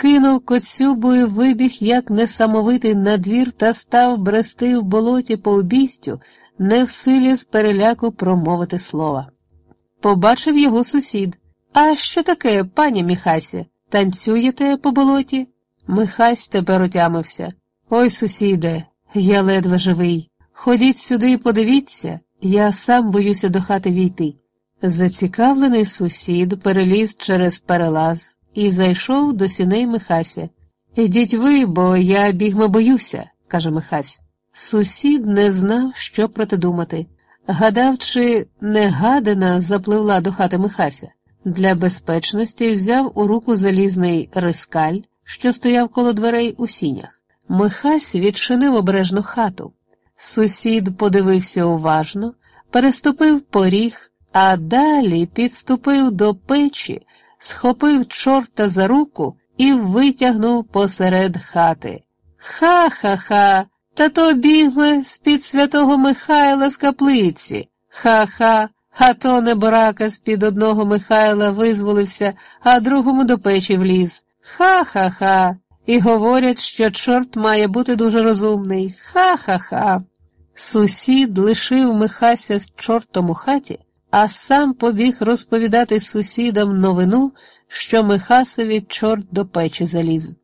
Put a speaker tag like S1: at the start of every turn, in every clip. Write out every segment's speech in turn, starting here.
S1: кинув коцюбу і вибіг, як несамовитий на двір та став брести в болоті по обійстю, не в силі з переляку промовити слова. Побачив його сусід. А що таке, пані Міхасі? Танцюєте по болоті? Михась тепер отямився. Ой, сусіде, я ледве живий. Ходіть сюди і подивіться, я сам боюся до хати війти. Зацікавлений сусід переліз через перелаз і зайшов до сіней Михася. Ідіть ви, бо я бігми боюся, каже Михась. Сусід не знав, що протидумати. Гадав, чи не гадина запливла до хати Михася. Для безпечності взяв у руку залізний рискаль, що стояв коло дверей у сінях. Михась відчинив обережну хату. Сусід подивився уважно, переступив поріг, а далі підступив до печі, схопив чорта за руку і витягнув посеред хати. Ха-ха-ха, та то бігме з-під святого Михайла з каплиці. Ха-ха, а то неборака з-під одного Михайла визволився, а другому до печі вліз. Ха-ха-ха. І говорять, що чорт має бути дуже розумний. Ха-ха-ха. Сусід лишив Михася з чортом у хаті, а сам побіг розповідати сусідам новину, що Михасові чорт до печі заліз.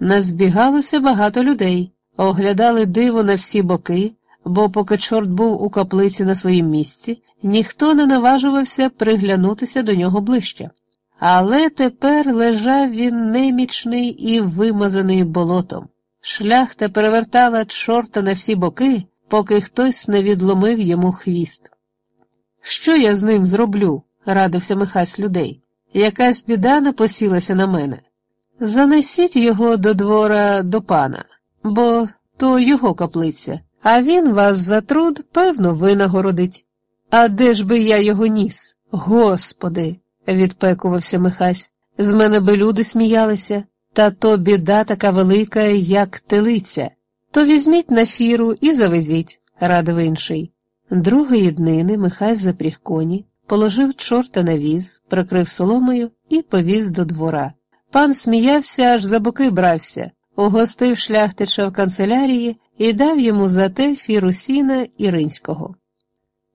S1: Назбігалося багато людей, оглядали диво на всі боки, бо поки чорт був у каплиці на своїм місці, ніхто не наважувався приглянутися до нього ближче. Але тепер лежав він немічний і вимазаний болотом. Шляхта перевертала чорта на всі боки, поки хтось не відломив йому хвіст. Що я з ним зроблю? радився Михась людей. Якась біда не посілася на мене. Занесіть його до двора до пана, бо то його каплиця, а він вас за труд, певно, винагородить. А де ж би я його ніс? Господи, відпекувався Михась. З мене би люди сміялися, та то біда така велика, як телиця. То візьміть на фіру і завезіть, радив інший. Другої днини Михась запріг коні, положив чорта на віз, прикрив соломою і повіз до двора. Пан сміявся, аж за боки брався, угостив шляхтича в канцелярії і дав йому за те фіру сіна Іринського.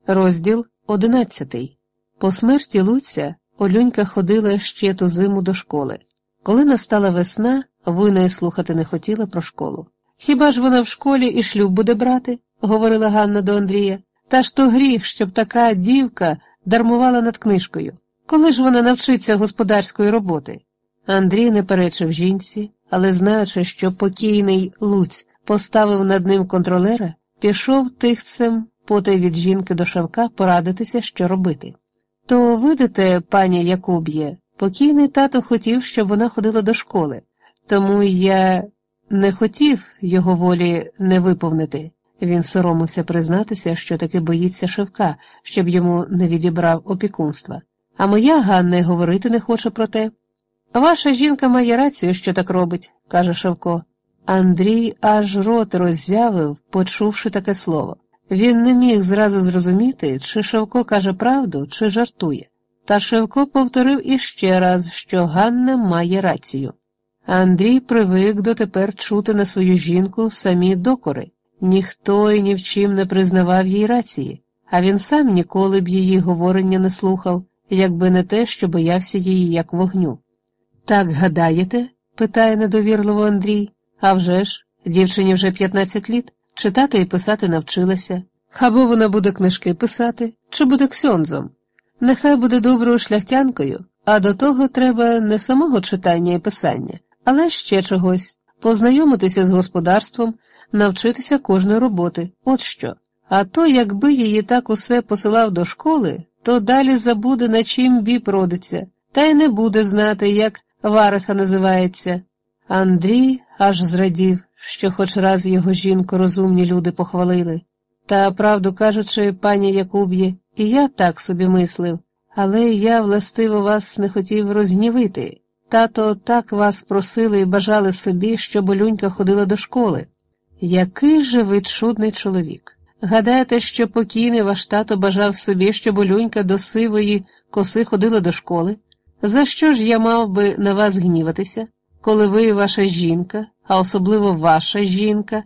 S1: Розділ одинадцятий. По смерті Луця Олюнька ходила ще ту зиму до школи. Коли настала весна, вона й слухати не хотіла про школу. Хіба ж вона в школі і шлюб буде брати? говорила Ганна до Андрія. Та ж то гріх, щоб така дівка дармувала над книжкою. Коли ж вона навчиться господарської роботи? Андрій не перечив жінці, але, знаючи, що покійний Луць поставив над ним контролера, пішов тихцем потай від жінки до Шавка порадитися, що робити. То видите, пані Якуб'є, покійний тато хотів, щоб вона ходила до школи, тому я не хотів його волі не виповнити. Він соромився признатися, що таки боїться Шевка, щоб йому не відібрав опікунства. А моя Ганна й говорити не хоче про те. Ваша жінка має рацію, що так робить, каже Шевко. Андрій аж рот роззявив, почувши таке слово. Він не міг зразу зрозуміти, чи Шевко каже правду, чи жартує. Та Шевко повторив іще раз, що Ганна має рацію. Андрій привик дотепер чути на свою жінку самі докори. Ніхто і ні в чим не признавав їй рації, а він сам ніколи б її говорення не слухав, якби не те, що боявся її як вогню. Так гадаєте? питає недовірливо Андрій. «А вже ж, дівчині вже 15 літ, читати і писати навчилася. Або вона буде книжки писати, чи буде ксьонзом. Нехай буде доброю шляхтянкою, а до того треба не самого читання і писання, але ще чогось познайомитися з господарством, навчитися кожної роботи, от що. А то, якби її так усе посилав до школи, то далі забуде, на чим біб родиться, та й не буде знати, як вариха називається. Андрій аж зрадів, що хоч раз його жінку розумні люди похвалили. Та, правду кажучи, пані Якуб'є, і я так собі мислив, але я властиво вас не хотів розгнівити. Тато так вас просили і бажали собі, щоб Олюнька ходила до школи. Який же ви чудний чоловік. Гадаєте, що покійний ваш тато бажав собі, щоб Олюнька до сивої коси ходила до школи? За що ж я мав би на вас гніватися? коли ви ваша жінка, а особливо ваша жінка,